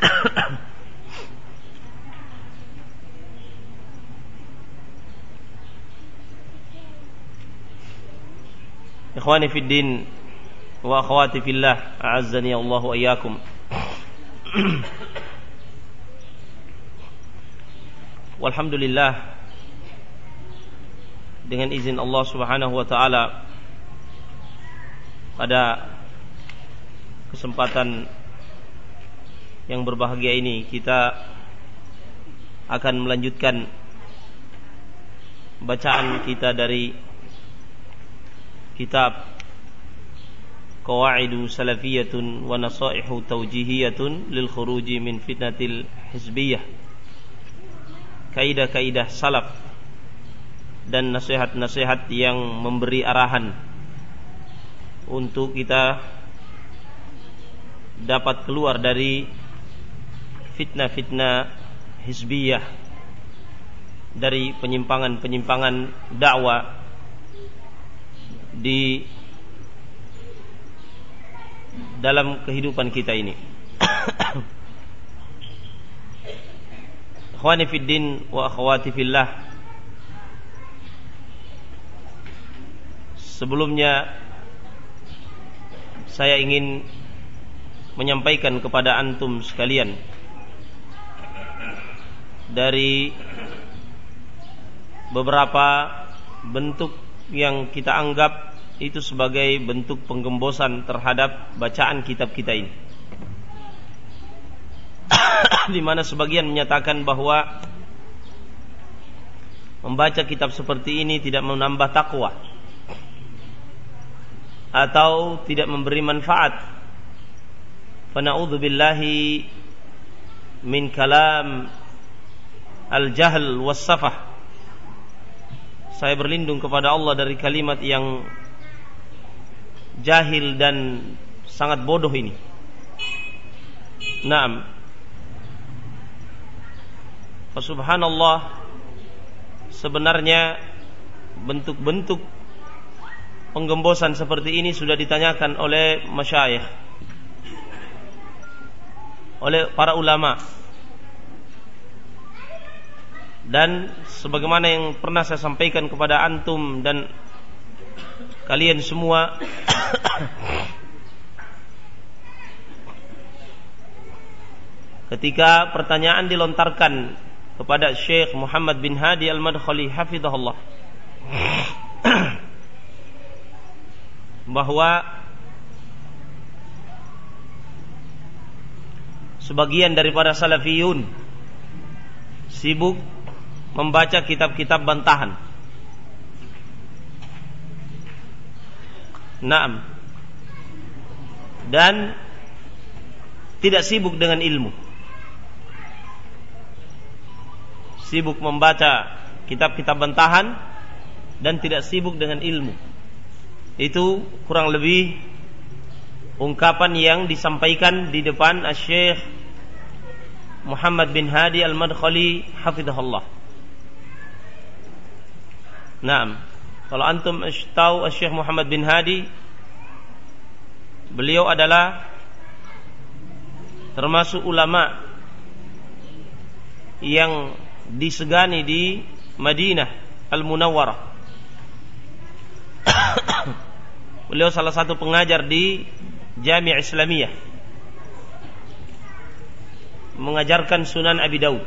Ikhwani fi din wa akhwati fillah, a'azzani Allah wa. Walhamdulillah dengan izin Allah Subhanahu wa taala pada kesempatan yang berbahagia ini kita akan melanjutkan bacaan kita dari kitab Qawaidu Salafiyatun wa Nasaihu Tawjihiyatun lil khuruji min fitnatil hizbiyah. Kaidah-kaidah salaf dan nasihat-nasihat yang memberi arahan untuk kita dapat keluar dari fitnah-fitnah hizbiyah dari penyimpangan-penyimpangan dakwah di dalam kehidupan kita ini. Ikhwani fid din wa akhwati fillah. Sebelumnya saya ingin menyampaikan kepada antum sekalian dari beberapa bentuk yang kita anggap itu sebagai bentuk penggembosan terhadap bacaan kitab kita ini. Di mana sebagian menyatakan bahwa membaca kitab seperti ini tidak menambah takwa atau tidak memberi manfaat. Fana'udzubillahi min kalam al-jahl was-safah. Saya berlindung kepada Allah dari kalimat yang jahil dan sangat bodoh ini. Naam. Subhanallah sebenarnya bentuk-bentuk penggembosan seperti ini sudah ditanyakan oleh masyayikh oleh para ulama dan sebagaimana yang pernah saya sampaikan kepada antum dan kalian semua ketika pertanyaan dilontarkan kepada Syekh Muhammad bin Hadi Al-Madkhali hafizahullah bahwa sebagian daripada salafiyun sibuk membaca kitab-kitab bantahan. Naam. Dan tidak sibuk dengan ilmu. Sibuk membaca kitab-kitab bantahan dan tidak sibuk dengan ilmu. Itu kurang lebih ungkapan yang disampaikan di depan Syekh Muhammad bin Hadi Al-Madkhali hafizahullah. Naam. Kalau antum tahu Syekh Muhammad bin Hadi beliau adalah termasuk ulama yang disegani di Madinah Al-Munawwarah. beliau salah satu pengajar di Jami' Islamiyah. mengajarkan Sunan Abi Daud.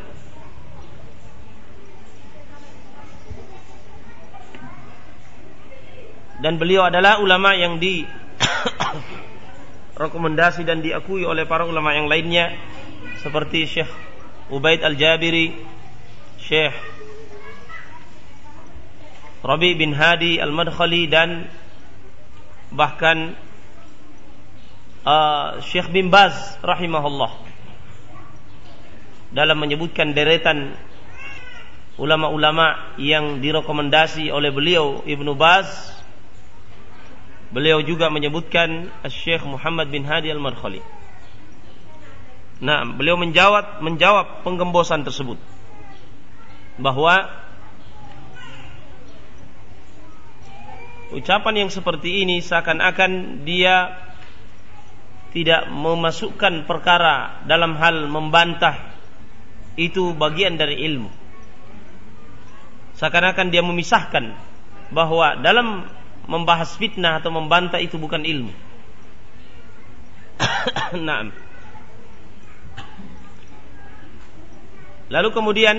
Dan beliau adalah ulama yang di rekomendasi dan diakui oleh para ulama yang lainnya seperti Syekh Ubaid Al-Jabiri, Syekh Rabi bin Hadi Al-Madkhali dan bahkan uh, Syekh bin Baz rahimahullah dalam menyebutkan deretan ulama-ulama yang direkomendasi oleh beliau Ibnu Baz beliau juga menyebutkan Syekh Muhammad bin Hadi Al-Madkhali Nah, beliau menjawab menjawab penggembosan tersebut bahwa ucapan yang seperti ini seakan-akan dia tidak memasukkan perkara dalam hal membantah itu bagian dari ilmu. Seakan-akan dia memisahkan bahwa dalam membahas fitnah atau membantah itu bukan ilmu. nah, Lalu kemudian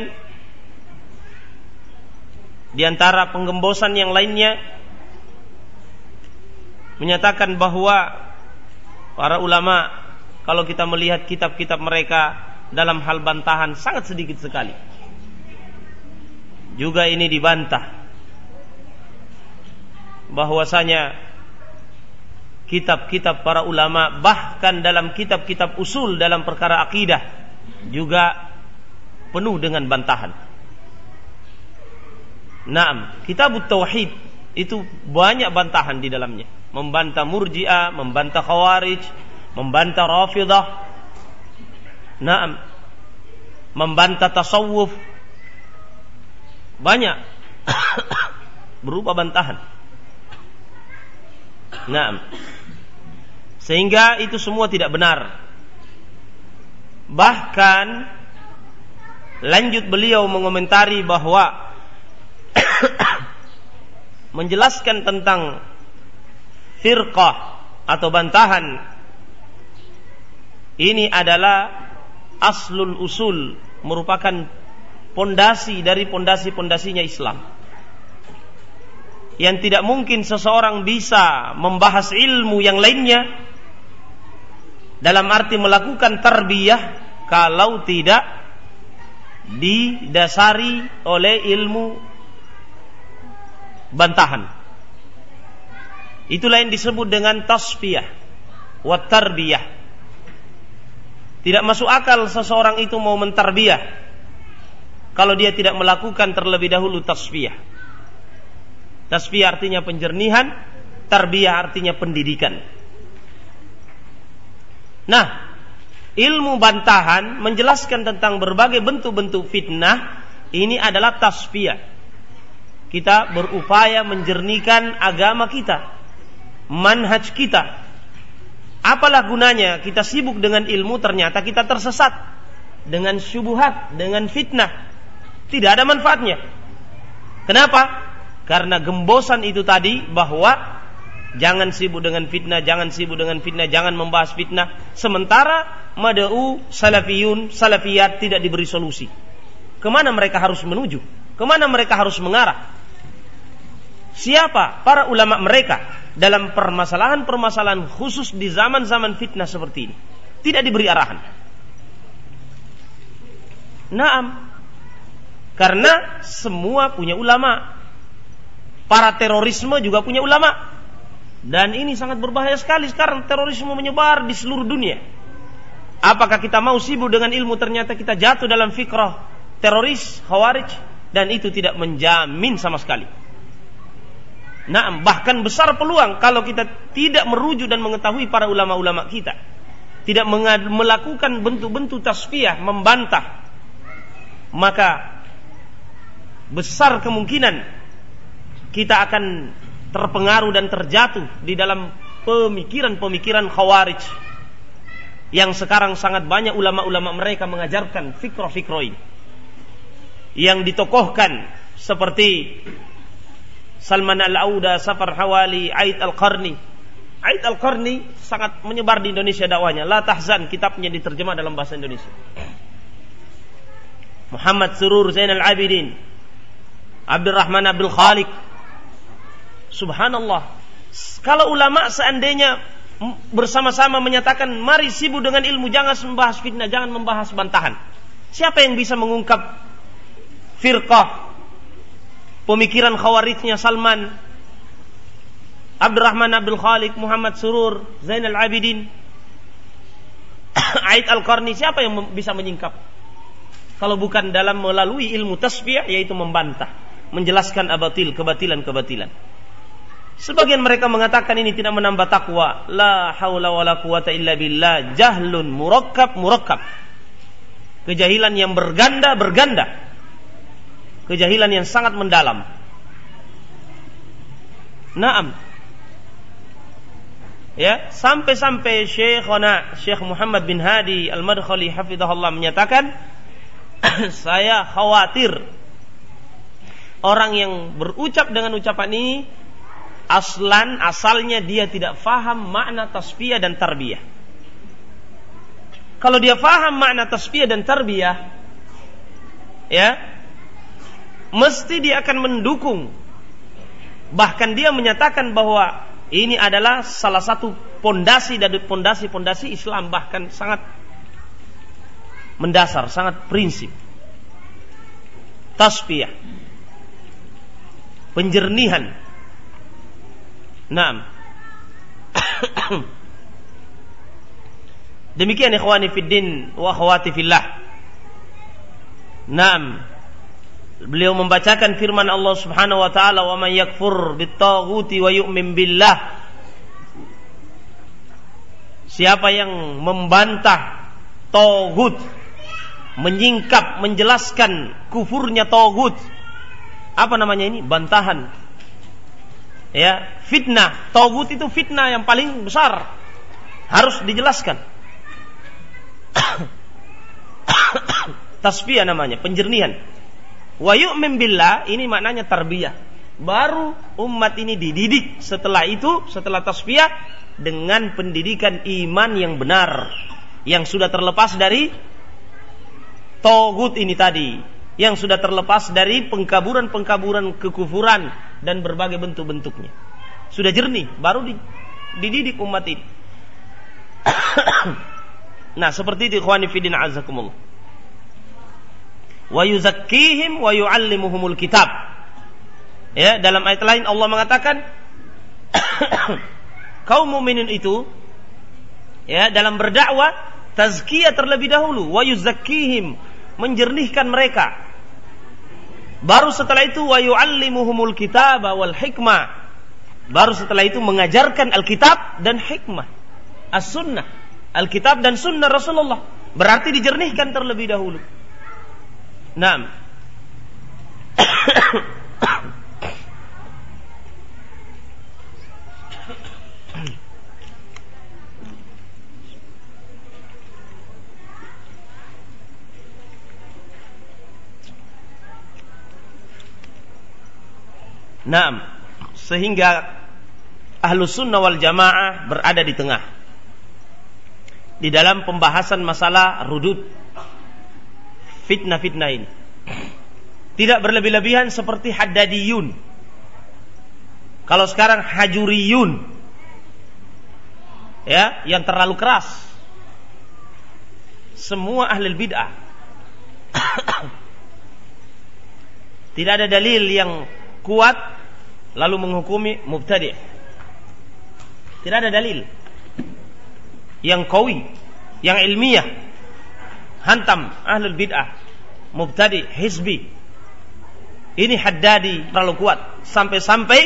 di antara penggembosan yang lainnya menyatakan bahwa para ulama kalau kita melihat kitab-kitab mereka dalam hal bantahan sangat sedikit sekali. Juga ini dibantah bahwasanya kitab-kitab para ulama bahkan dalam kitab-kitab usul dalam perkara akidah juga penuh dengan bantahan. Naam, kitab tauhid itu banyak bantahan di dalamnya. Membantah Murji'ah, membantah Khawarij, membantah Rafidah. Naam. Membantah tasawuf. Banyak berupa bantahan. Naam. Sehingga itu semua tidak benar. Bahkan Lanjut beliau mengomentari bahwa menjelaskan tentang firqah atau bantahan ini adalah aslul usul merupakan pondasi dari pondasi-pondasinya Islam yang tidak mungkin seseorang bisa membahas ilmu yang lainnya dalam arti melakukan tarbiyah kalau tidak didasari oleh ilmu bantahan. Itulah yang disebut dengan tasfiyah wa tarbiyah. Tidak masuk akal seseorang itu mau mentarbiyah kalau dia tidak melakukan terlebih dahulu tasfiyah. Tasfiyah artinya penjernihan, tarbiyah artinya pendidikan. Nah, ilmu bantahan menjelaskan tentang berbagai bentuk-bentuk fitnah ini adalah tasfiyah. Kita berupaya menjernihkan agama kita, manhaj kita. Apalah gunanya kita sibuk dengan ilmu ternyata kita tersesat dengan syubuhat, dengan fitnah. Tidak ada manfaatnya. Kenapa? Karena gembosan itu tadi bahwa Jangan sibuk dengan fitnah, jangan sibuk dengan fitnah, jangan membahas fitnah. Sementara mad'u salafiyun, salafiyat tidak diberi solusi. Ke mana mereka harus menuju? Ke mana mereka harus mengarah? Siapa para ulama mereka dalam permasalahan-permasalahan khusus di zaman-zaman fitnah seperti ini? Tidak diberi arahan. Naam. Karena semua punya ulama. Para terorisme juga punya ulama. Dan ini sangat berbahaya sekali sekarang terorisme menyebar di seluruh dunia. Apakah kita mau sibuk dengan ilmu ternyata kita jatuh dalam fikrah teroris, khawarij dan itu tidak menjamin sama sekali. Nah, bahkan besar peluang kalau kita tidak merujuk dan mengetahui para ulama-ulama kita. Tidak melakukan bentuk-bentuk tasfiyah, membantah. Maka besar kemungkinan kita akan terpengaruh dan terjatuh di dalam pemikiran-pemikiran khawarij yang sekarang sangat banyak ulama-ulama mereka mengajarkan fikro-fikro yang ditokohkan seperti Salman Al-Auda, Safar Hawali, Aid Al-Qarni. Aid Al-Qarni sangat menyebar di Indonesia dakwanya. La tahzan kitabnya diterjemah dalam bahasa Indonesia. Muhammad Surur Zainal Abidin, Abdurrahman Abdul Khalik. Subhanallah. Kalau ulama seandainya bersama-sama menyatakan mari sibuk dengan ilmu jangan membahas fitnah jangan membahas bantahan. Siapa yang bisa mengungkap firqah pemikiran khawarijnya Salman Abdurrahman Abdul Khalik Muhammad Surur Zainal Abidin Aid Al-Qarni siapa yang bisa menyingkap? Kalau bukan dalam melalui ilmu tasbih yaitu membantah menjelaskan abatil kebatilan-kebatilan Sebagian mereka mengatakan ini tidak menambah takwa. La haula wala quwata illa billah. Jahlun murakkab murakkab. Kejahilan yang berganda berganda. Kejahilan yang sangat mendalam. Naam. Ya, sampai-sampai Syekhona Syekh Muhammad bin Hadi Al-Madkhali hafizahullah menyatakan saya khawatir orang yang berucap dengan ucapan ini aslan asalnya dia tidak faham makna tasbih dan tarbiyah. Kalau dia faham makna tasbih dan tarbiyah, ya, mesti dia akan mendukung. Bahkan dia menyatakan bahwa ini adalah salah satu pondasi dari pondasi-pondasi Islam bahkan sangat mendasar, sangat prinsip. Tasbih. Penjernihan Naam. Demikian ikhwani fiddin wa akhwati fillah. Naam. Beliau membacakan firman Allah Subhanahu wa taala wa man yakfur bitaghuti wa yu'min billah. Siapa yang membantah togut, menyingkap, menjelaskan kufurnya togut. Apa namanya ini? Bantahan ya fitnah. Togut itu fitnah yang paling besar. Harus dijelaskan. Tasfiyah namanya penjernihan. Wa yu'min billah ini maknanya tarbiyah. Baru umat ini dididik setelah itu setelah tasfiyah dengan pendidikan iman yang benar yang sudah terlepas dari togut ini tadi yang sudah terlepas dari pengkaburan-pengkaburan kekufuran dan berbagai bentuk-bentuknya. Sudah jernih, baru dididik umat ini. nah, seperti itu ikhwani fidin azakumullah. Wa yuzakkihim wa yu'allimuhumul kitab. Ya, dalam ayat lain Allah mengatakan kaum mukminin itu ya dalam berdakwah tazkiyah terlebih dahulu wa yuzakkihim menjernihkan mereka. Baru setelah itu wa yu'allimuhumul kitab wal hikmah. Baru setelah itu mengajarkan Alkitab dan hikmah. As-sunnah. Alkitab dan sunnah Rasulullah. Berarti dijernihkan terlebih dahulu. Naam. Naam. Sehingga ahlu sunnah wal jamaah berada di tengah. Di dalam pembahasan masalah rudud. Fitnah-fitnah ini. Tidak berlebih-lebihan seperti haddadiyun. Kalau sekarang hajuriyun. Ya, yang terlalu keras. Semua ahli bid'ah. Tidak ada dalil yang kuat lalu menghukumi mubtadi. Tidak ada dalil yang kawi, yang ilmiah. Hantam ahlul bid'ah, mubtadi, hizbi. Ini haddadi terlalu kuat sampai-sampai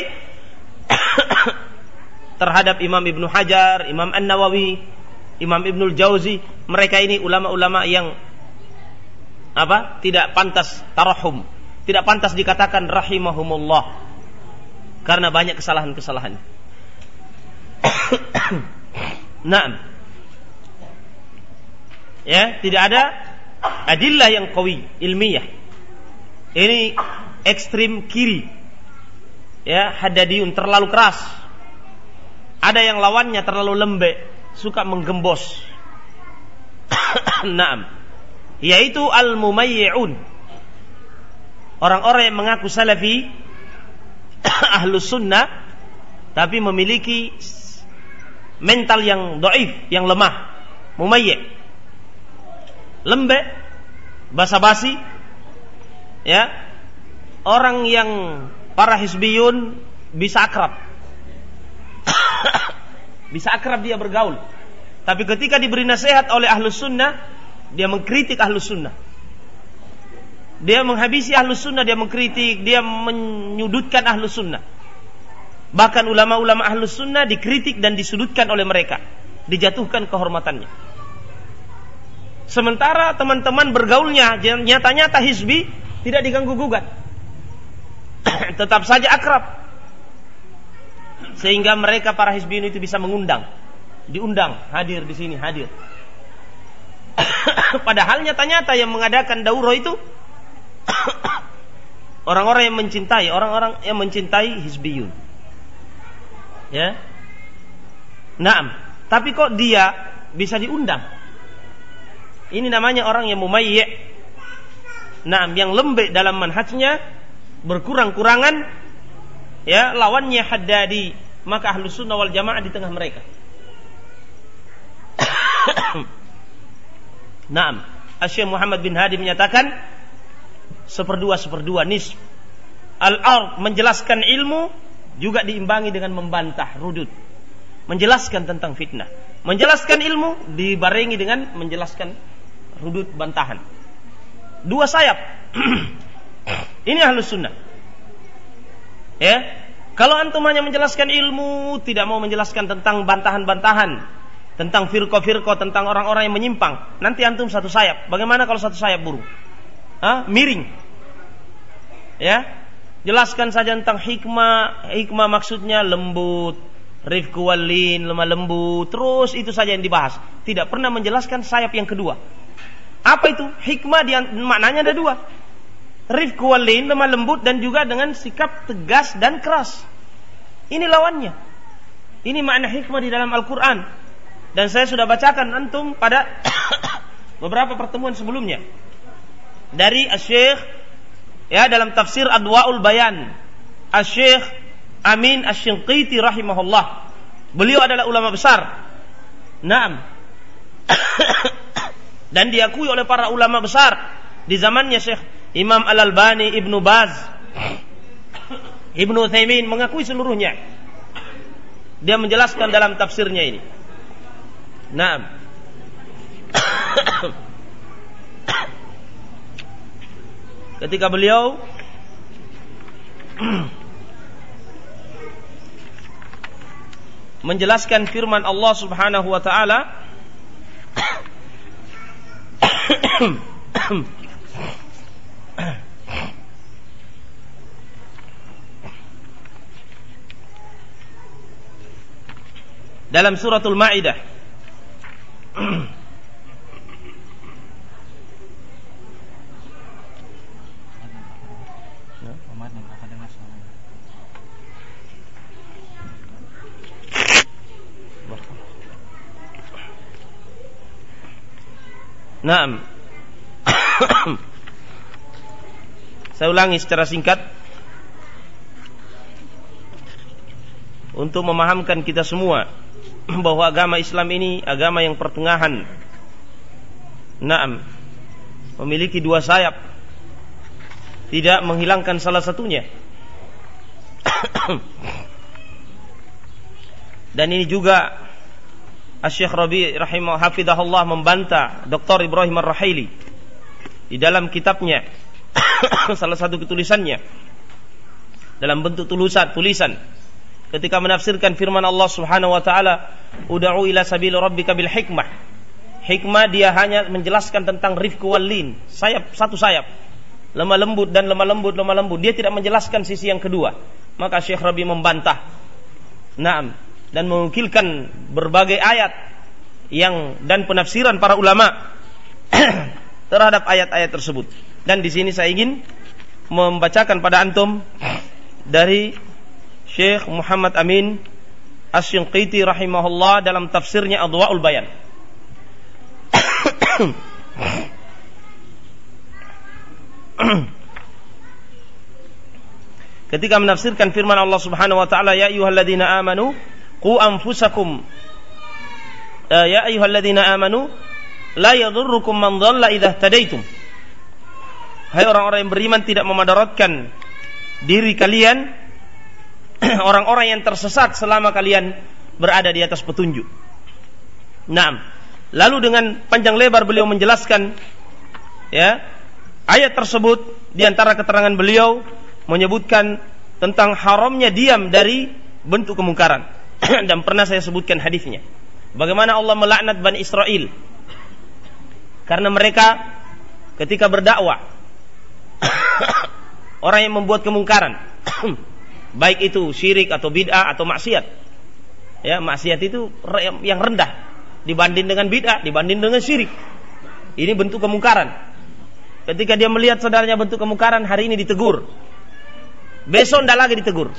terhadap Imam Ibnu Hajar, Imam An-Nawawi, Imam Ibnul Jauzi, mereka ini ulama-ulama yang apa? tidak pantas tarahum, tidak pantas dikatakan rahimahumullah karena banyak kesalahan-kesalahan. nah, ya tidak ada adillah yang kawi ilmiah. Ini ekstrim kiri, ya hadadiun terlalu keras. Ada yang lawannya terlalu lembek, suka menggembos. Naam. Yaitu al-mumayyi'un orang-orang yang mengaku salafi ahlus sunnah tapi memiliki mental yang doif, yang lemah, mumayyik, lembek, basa-basi, ya, orang yang para hisbiyun bisa akrab, bisa akrab dia bergaul. Tapi ketika diberi nasihat oleh ahlus sunnah, dia mengkritik ahlus sunnah. Dia menghabisi ahlus sunnah, dia mengkritik, dia menyudutkan ahlus sunnah. Bahkan ulama-ulama ahlus sunnah dikritik dan disudutkan oleh mereka. Dijatuhkan kehormatannya. Sementara teman-teman bergaulnya nyata-nyata hizbi tidak diganggu gugat. Tetap saja akrab. Sehingga mereka para hizbi itu bisa mengundang. Diundang, hadir di sini, hadir. Padahal nyata-nyata yang mengadakan dauro itu orang-orang yang mencintai, orang-orang yang mencintai hizbiyun. Ya. Naam. Tapi kok dia bisa diundang? Ini namanya orang yang mumayyi'. Naam, yang lembek dalam manhajnya, berkurang-kurangan ya, lawannya haddadi, maka ahlus sunnah wal jamaah di tengah mereka. Naam. Asyik Muhammad bin Hadi menyatakan seperdua seperdua nis. Al-ard menjelaskan ilmu juga diimbangi dengan membantah rudud. Menjelaskan tentang fitnah. Menjelaskan ilmu dibarengi dengan menjelaskan rudud bantahan. Dua sayap. Ini ahlus sunnah. Ya. Kalau antum hanya menjelaskan ilmu tidak mau menjelaskan tentang bantahan-bantahan tentang firko-firko tentang orang-orang yang menyimpang nanti antum satu sayap. Bagaimana kalau satu sayap burung Hah? miring. Ya, jelaskan saja tentang hikmah. Hikmah maksudnya lembut, rifku walin, lemah lembut. Terus itu saja yang dibahas. Tidak pernah menjelaskan sayap yang kedua. Apa itu? Hikmah maknanya ada dua. Rifku walin, lemah lembut dan juga dengan sikap tegas dan keras. Ini lawannya. Ini makna hikmah di dalam Al-Quran. Dan saya sudah bacakan antum pada beberapa pertemuan sebelumnya dari Syekh ya dalam tafsir Adwaul Bayan Syekh Amin Asy-Shinqiti rahimahullah. Beliau adalah ulama besar. Naam. Dan diakui oleh para ulama besar di zamannya Syekh Imam Al-Albani, Ibnu Baz, Ibnu Thaimin mengakui seluruhnya. Dia menjelaskan dalam tafsirnya ini. Naam. Ketika beliau menjelaskan firman Allah Subhanahu wa taala dalam suratul Maidah Naam. Saya ulangi secara singkat untuk memahamkan kita semua bahwa agama Islam ini agama yang pertengahan. Naam. Memiliki dua sayap. Tidak menghilangkan salah satunya. Dan ini juga Syekh Rabi rahimah hafidahullah membantah Dr. Ibrahim Ar-Rahili di dalam kitabnya salah satu ketulisannya dalam bentuk tulisan tulisan. Ketika menafsirkan firman Allah Subhanahu wa taala ud'u ila sabil rabbika bil hikmah. Hikmah dia hanya menjelaskan tentang rifqu walin sayap satu sayap. Lemah lembut dan lemah lembut lemah lembut. Dia tidak menjelaskan sisi yang kedua. Maka Syekh Rabi membantah. Naam dan mengukilkan berbagai ayat yang dan penafsiran para ulama terhadap ayat-ayat tersebut. Dan di sini saya ingin membacakan pada antum dari Syekh Muhammad Amin Asy-Shinqiti rahimahullah dalam tafsirnya Adwaul Bayan. ketika menafsirkan firman Allah Subhanahu wa taala ya ayyuhalladzina amanu qu anfusakum uh, ya ayyuhalladzina amanu la yadhurrukum man dhalla idza tadaitum Hai orang-orang yang beriman tidak memadaratkan diri kalian orang-orang yang tersesat selama kalian berada di atas petunjuk. Naam. Lalu dengan panjang lebar beliau menjelaskan ya ayat tersebut di antara keterangan beliau menyebutkan tentang haramnya diam dari bentuk kemungkaran dan pernah saya sebutkan hadisnya. Bagaimana Allah melaknat Bani Israel? Karena mereka ketika berdakwah orang yang membuat kemungkaran baik itu syirik atau bid'ah atau maksiat ya maksiat itu yang rendah dibanding dengan bid'ah dibanding dengan syirik. Ini bentuk kemungkaran. Ketika dia melihat saudaranya bentuk kemungkaran hari ini ditegur. Besok tidak lagi ditegur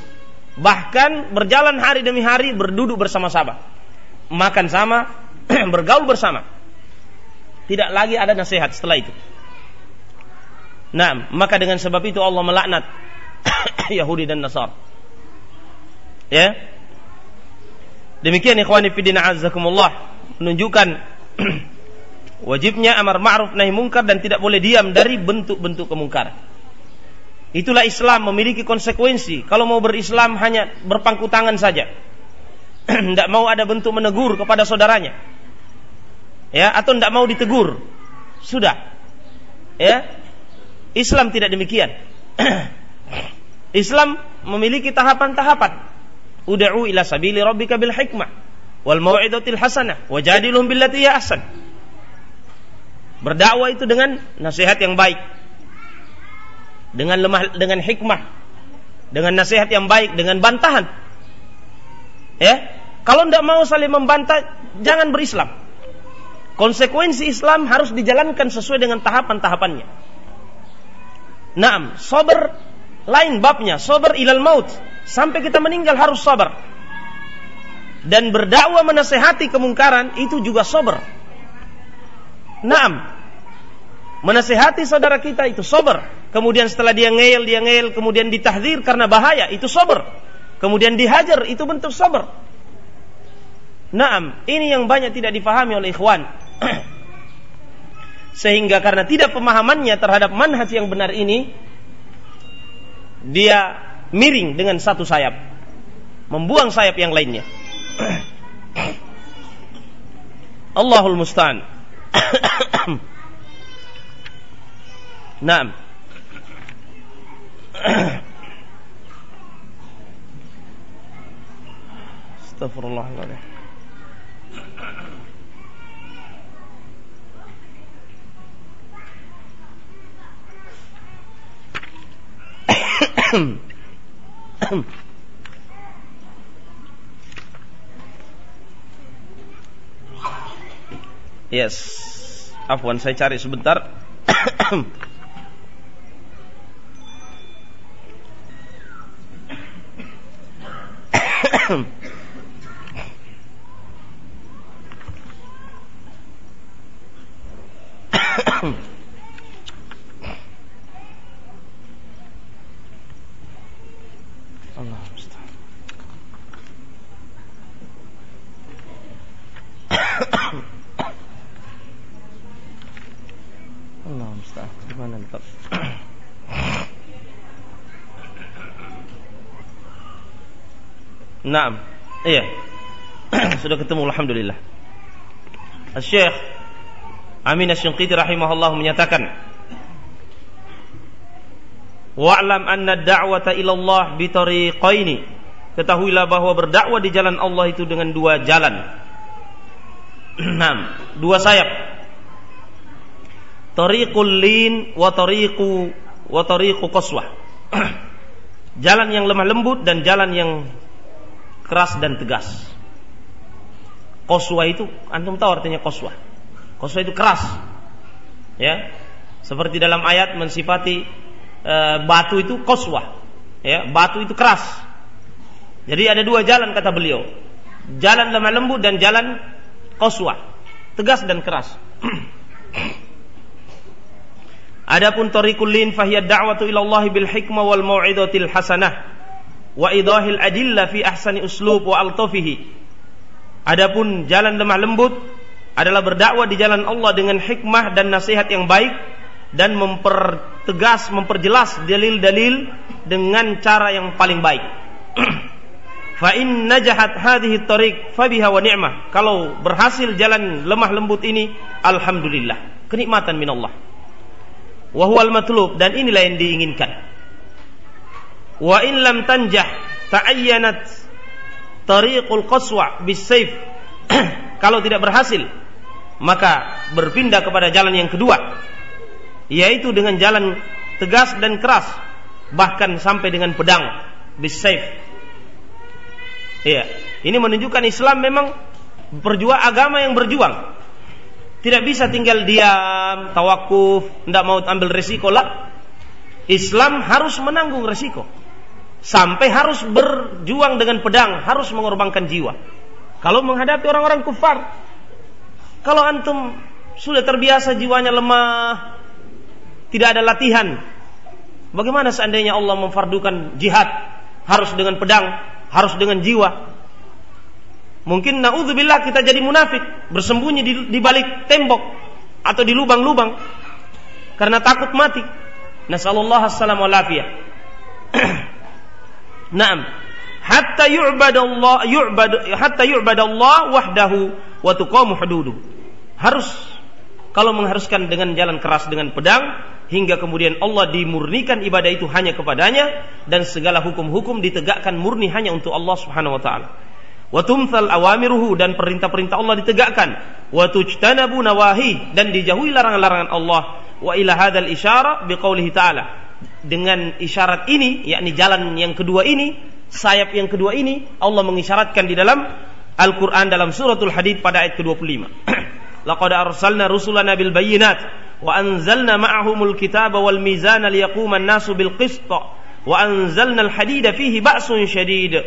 bahkan berjalan hari demi hari berduduk bersama-sama makan sama bergaul bersama tidak lagi ada nasihat setelah itu. Nah, maka dengan sebab itu Allah melaknat Yahudi dan Nasar. Ya. Demikian ikhwani fillah azzakumullah menunjukkan wajibnya amar ma'ruf nahi mungkar dan tidak boleh diam dari bentuk-bentuk kemungkaran. Itulah Islam memiliki konsekuensi. Kalau mau berislam hanya berpangku tangan saja. Tidak mau ada bentuk menegur kepada saudaranya. Ya atau tidak mau ditegur. Sudah. Ya. Islam tidak demikian. Islam memiliki tahapan-tahapan. Ud'u ila sabili rabbika bil hikmah wal mau'izatil hasanah wajadilhum billati ahsan. Berdakwah itu dengan nasihat yang baik dengan lemah dengan hikmah dengan nasihat yang baik dengan bantahan ya kalau tidak mau saling membantah jangan berislam Konsekuensi Islam harus dijalankan sesuai dengan tahapan-tahapannya. Naam, sabar lain babnya, sabar ilal maut. Sampai kita meninggal harus sabar. Dan berdakwah menasehati kemungkaran itu juga sabar. Naam. Menasehati saudara kita itu sabar. Kemudian setelah dia ngeyel, dia ngeyel, kemudian ditahdir karena bahaya, itu sabar. Kemudian dihajar, itu bentuk sabar. Naam, ini yang banyak tidak difahami oleh ikhwan. Sehingga karena tidak pemahamannya terhadap manhaj yang benar ini, dia miring dengan satu sayap, membuang sayap yang lainnya. Allahul Musta'an. Naam. Astagfirullahaladzim. yes. Afwan saya cari sebentar. Allah Allah musta'an. Gimana letak? Naam. Iya. Sudah ketemu alhamdulillah. Syekh Amin Asy-Syanqiti rahimahullah menyatakan Wa'lam anna da'wata ila Allah bi tariqaini. Ketahuilah bahwa berdakwah di jalan Allah itu dengan dua jalan. Naam, dua sayap. Tariqul lin wa tariqu wa tariqu qaswah. jalan yang lemah lembut dan jalan yang keras dan tegas. Koswa itu antum tahu artinya koswa. Koswa itu keras. Ya. Seperti dalam ayat mensifati e, batu itu koswa. Ya, batu itu keras. Jadi ada dua jalan kata beliau. Jalan lemah lembut dan jalan koswa. Tegas dan keras. Adapun tariqul lin fahiyad da'watu ila Allah bil hikmah wal mau'izatil hasanah wa idahil adillah fi ahsani uslub wa altafihi. Adapun jalan lemah lembut adalah berdakwah di jalan Allah dengan hikmah dan nasihat yang baik dan mempertegas, memperjelas dalil-dalil dengan cara yang paling baik. Fa in najahat hadhihi tariq fabiha wa ni'mah. Kalau berhasil jalan lemah lembut ini, alhamdulillah, kenikmatan min Allah wa huwal matlub dan inilah yang diinginkan wa in lam tanjah ta'ayyanat tariqul qaswa bisayf kalau tidak berhasil maka berpindah kepada jalan yang kedua yaitu dengan jalan tegas dan keras bahkan sampai dengan pedang bisayf iya ini menunjukkan Islam memang berjuang agama yang berjuang tidak bisa tinggal diam, tawakuf, tidak mau ambil resiko lah. Islam harus menanggung resiko. Sampai harus berjuang dengan pedang, harus mengorbankan jiwa. Kalau menghadapi orang-orang kufar, kalau antum sudah terbiasa jiwanya lemah, tidak ada latihan, bagaimana seandainya Allah memfardukan jihad harus dengan pedang, harus dengan jiwa? Mungkin naudzubillah kita jadi munafik, bersembunyi di, di balik tembok atau di lubang-lubang karena takut mati. Nasallallahu assalamu alafiyah. Naam. Hatta yu'badallah yu'bad hatta yu'badallah wahdahu wa tuqamu hududu. Harus kalau mengharuskan dengan jalan keras dengan pedang hingga kemudian Allah dimurnikan ibadah itu hanya kepadanya dan segala hukum-hukum ditegakkan murni hanya untuk Allah Subhanahu wa taala wa tumthal awamiruhu dan perintah-perintah Allah ditegakkan wa tujtanabu nawahi dan dijauhi larangan-larangan Allah wa ila hadzal isyara biqaulihi ta'ala dengan isyarat ini yakni jalan yang kedua ini sayap yang kedua ini Allah mengisyaratkan di dalam Al-Qur'an dalam suratul Hadid pada ayat ke-25. Laqad arsalna rusulana bil bayyinat wa anzalna ma'ahumul kitaba wal mizana liyaquma an-nasu bil qist wa anzalna al-hadida fihi ba'sun shadid.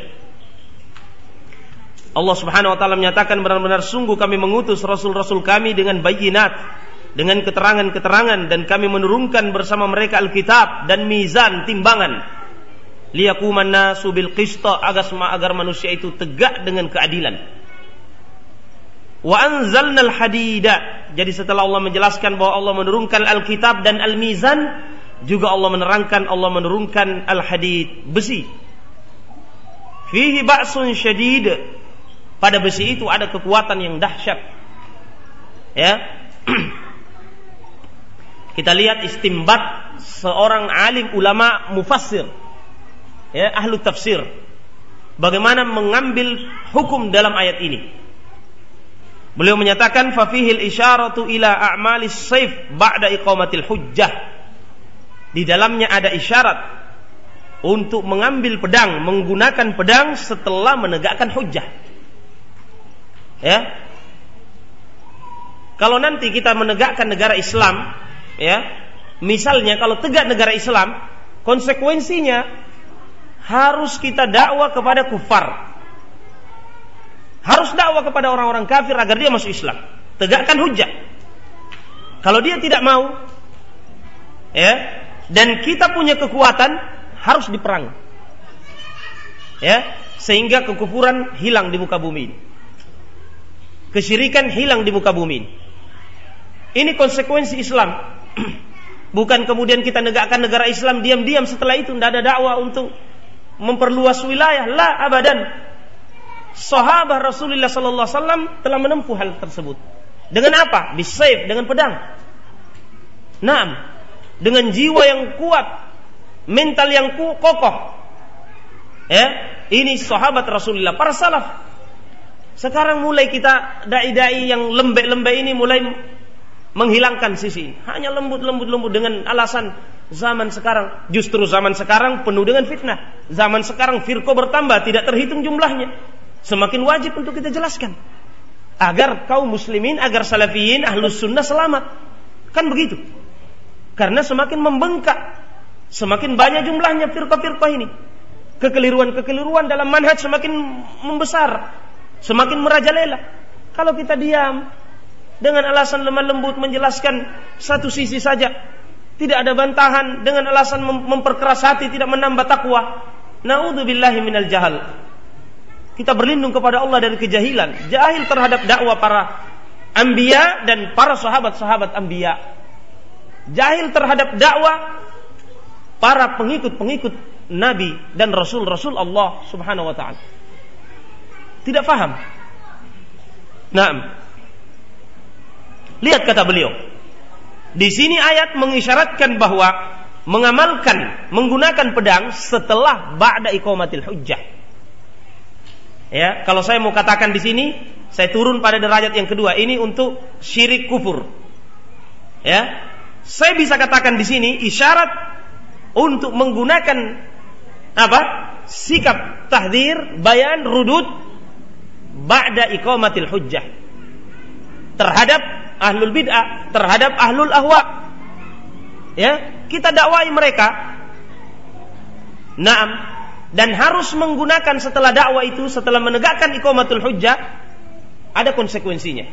Allah Subhanahu wa taala menyatakan benar-benar sungguh kami mengutus rasul-rasul kami dengan bayinat, dengan keterangan-keterangan dan kami menurunkan bersama mereka Alkitab dan mizan timbangan. Liyakuman nasu bil qista agar agar manusia itu tegak dengan keadilan. Wa anzalna al-hadida. Jadi setelah Allah menjelaskan bahwa Allah menurunkan Alkitab dan Al-Mizan, juga Allah menerangkan Allah menurunkan Al-Hadid, besi. Fihi ba'sun syadid pada besi itu ada kekuatan yang dahsyat. Ya. Kita lihat istimbat seorang alim ulama mufassir. Ya, ahlu tafsir. Bagaimana mengambil hukum dalam ayat ini. Beliau menyatakan fafihil isyaratu ila a'malis saif ba'da iqamatil hujjah. Di dalamnya ada isyarat untuk mengambil pedang, menggunakan pedang setelah menegakkan hujjah. Ya. Kalau nanti kita menegakkan negara Islam, ya, misalnya kalau tegak negara Islam, konsekuensinya harus kita dakwah kepada kufar. Harus dakwah kepada orang-orang kafir agar dia masuk Islam. Tegakkan hujah. Kalau dia tidak mau, ya, dan kita punya kekuatan, harus diperang. Ya, sehingga kekufuran hilang di muka bumi ini kesyirikan hilang di muka bumi. Ini konsekuensi Islam. Bukan kemudian kita negakkan negara Islam diam-diam setelah itu tidak ada dakwah untuk memperluas wilayah. La abadan. Sahabat Rasulullah sallallahu alaihi wasallam telah menempuh hal tersebut. Dengan apa? Bisayf, dengan pedang. Naam. Dengan jiwa yang kuat, mental yang kokoh. Ya, ini sahabat Rasulullah, para salaf sekarang mulai kita dai-dai yang lembek-lembek ini mulai menghilangkan sisi. Hanya lembut-lembut-lembut dengan alasan zaman sekarang. Justru zaman sekarang penuh dengan fitnah. Zaman sekarang firko bertambah, tidak terhitung jumlahnya. Semakin wajib untuk kita jelaskan. Agar kaum muslimin, agar salafiyin, ahlus sunnah selamat. Kan begitu. Karena semakin membengkak. Semakin banyak jumlahnya firqa-firqa ini. Kekeliruan-kekeliruan dalam manhaj semakin membesar semakin merajalela. Kalau kita diam dengan alasan lemah lembut menjelaskan satu sisi saja, Tidak ada bantahan dengan alasan memperkeras hati tidak menambah takwa. Naudzubillahi minal jahal. Kita berlindung kepada Allah dari kejahilan, jahil terhadap dakwah para anbiya dan para sahabat-sahabat anbiya. Jahil terhadap dakwah para pengikut-pengikut nabi dan rasul-rasul Allah Subhanahu wa taala. Tidak faham. Nah, lihat kata beliau. Di sini ayat mengisyaratkan bahwa mengamalkan menggunakan pedang setelah ba'da iqamatil hujjah. Ya, kalau saya mau katakan di sini, saya turun pada derajat yang kedua. Ini untuk syirik kufur. Ya, saya bisa katakan di sini isyarat untuk menggunakan apa? Sikap tahdir, bayan, rudud ba'da iqamatil hujjah terhadap ahlul bid'ah, terhadap ahlul ahwa. Ya, kita dakwai mereka. Naam, dan harus menggunakan setelah dakwah itu, setelah menegakkan iqamatul hujjah, ada konsekuensinya.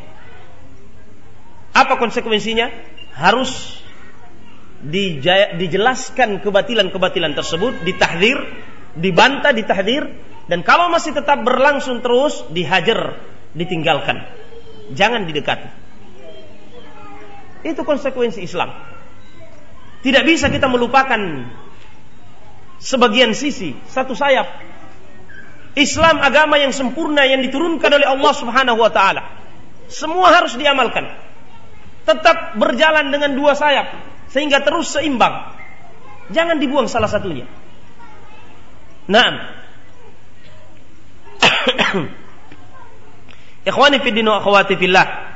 Apa konsekuensinya? Harus dijelaskan kebatilan-kebatilan tersebut, ditahdir, dibantah, ditahdir, dan kalau masih tetap berlangsung terus, dihajar, ditinggalkan. Jangan didekati. Itu konsekuensi Islam. Tidak bisa kita melupakan sebagian sisi, satu sayap. Islam agama yang sempurna yang diturunkan oleh Allah Subhanahu wa taala. Semua harus diamalkan. Tetap berjalan dengan dua sayap sehingga terus seimbang. Jangan dibuang salah satunya. Naam. Ikhwani fi din wa akhwati fillah.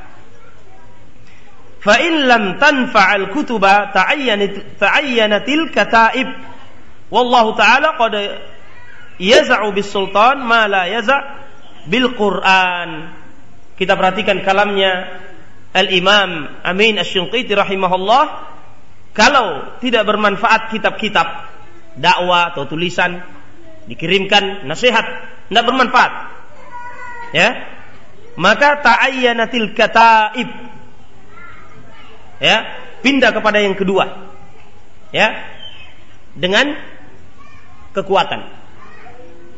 Fa in lam tanfa'al kutuba ta'ayyanat ta'ayyanatil kataib wallahu ta'ala qad yaz'u bis sultan ma la bil Qur'an kita perhatikan kalamnya Al-Imam Amin Asy-Syinqiti rahimahullah. Kalau tidak bermanfaat kitab-kitab dakwah atau tulisan dikirimkan nasihat tidak bermanfaat. Ya? Maka ta'ayyanatil kataib ya pindah kepada yang kedua. Ya dengan kekuatan.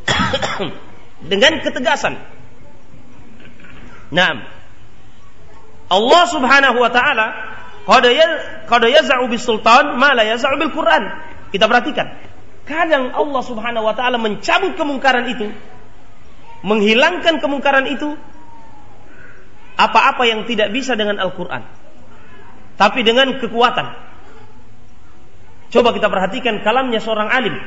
Dengan ketegasan. Nah Allah Subhanahu wa taala qad yaz'u bis sultan ma la yaz'u bil Quran. Kita perhatikan. Kadang Allah Subhanahu wa taala mencabut kemungkaran itu menghilangkan kemungkaran itu apa-apa yang tidak bisa dengan Al-Quran tapi dengan kekuatan. Coba kita perhatikan kalamnya seorang alim.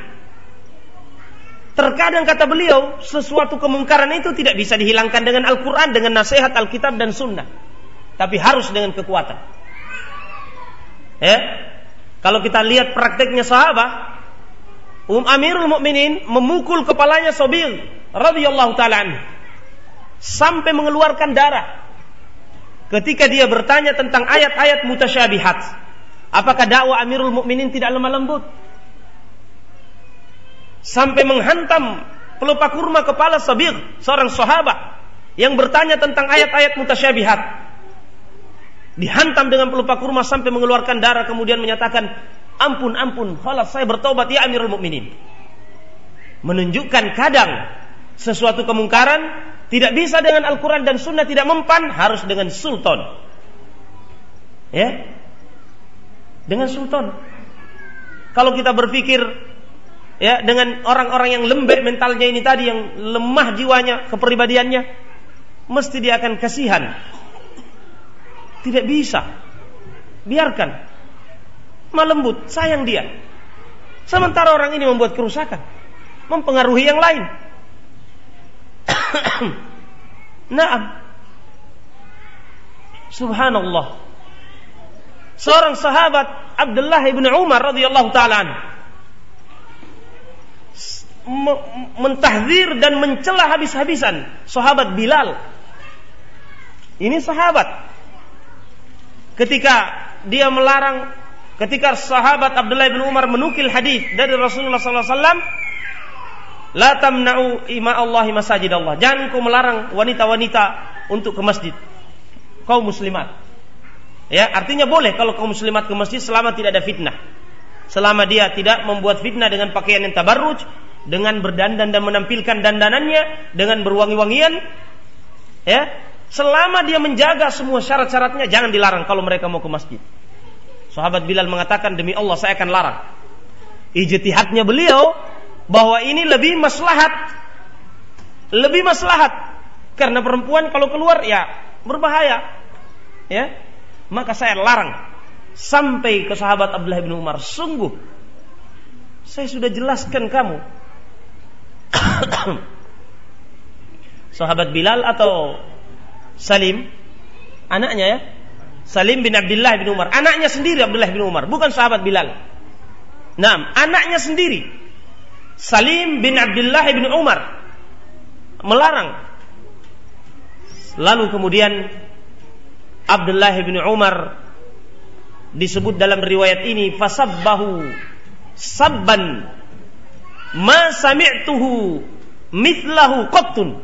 Terkadang kata beliau, sesuatu kemungkaran itu tidak bisa dihilangkan dengan Al-Quran, dengan nasihat Alkitab dan Sunnah. Tapi harus dengan kekuatan. Ya, kalau kita lihat prakteknya sahabat, Um Amirul Mukminin memukul kepalanya Sobil radhiyallahu taala sampai mengeluarkan darah ketika dia bertanya tentang ayat-ayat mutasyabihat. Apakah dakwah Amirul Mukminin tidak lemah lembut? Sampai menghantam pelupa kurma kepala Sabir, seorang sahabat yang bertanya tentang ayat-ayat mutasyabihat. Dihantam dengan pelupa kurma sampai mengeluarkan darah kemudian menyatakan, "Ampun, ampun, khalas saya bertobat ya Amirul Mukminin." Menunjukkan kadang sesuatu kemungkaran tidak bisa dengan Al-Quran dan Sunnah tidak mempan, harus dengan sultan. Ya, dengan sultan. Kalau kita berpikir ya dengan orang-orang yang lembek mentalnya ini tadi yang lemah jiwanya, kepribadiannya, mesti dia akan kasihan. Tidak bisa. Biarkan. Malembut, sayang dia. Sementara orang ini membuat kerusakan, mempengaruhi yang lain. Naam. Subhanallah. Seorang sahabat Abdullah ibn Umar radhiyallahu taala mentahdir dan mencela habis-habisan sahabat Bilal. Ini sahabat. Ketika dia melarang ketika sahabat Abdullah bin Umar menukil hadis dari Rasulullah sallallahu alaihi wasallam La tamna'u ima Allahi masajid Allah. Jangan kau melarang wanita-wanita untuk ke masjid. Kau muslimat. Ya, artinya boleh kalau kaum muslimat ke masjid selama tidak ada fitnah. Selama dia tidak membuat fitnah dengan pakaian yang tabarruj, dengan berdandan dan menampilkan dandanannya, dengan berwangi-wangian, ya, selama dia menjaga semua syarat-syaratnya, jangan dilarang kalau mereka mau ke masjid. Sahabat Bilal mengatakan demi Allah saya akan larang. Ijtihadnya beliau bahwa ini lebih maslahat. Lebih maslahat karena perempuan kalau keluar ya berbahaya. Ya. Maka saya larang sampai ke sahabat Abdullah bin Umar, sungguh saya sudah jelaskan kamu. sahabat Bilal atau Salim anaknya ya Salim bin Abdullah bin Umar. Anaknya sendiri Abdullah bin Umar, bukan sahabat Bilal. Nah, anaknya sendiri. Salim bin Abdullah bin Umar melarang. Lalu kemudian Abdullah bin Umar disebut dalam riwayat ini fasabbahu sabban ma sami'tuhu mithlahu qattun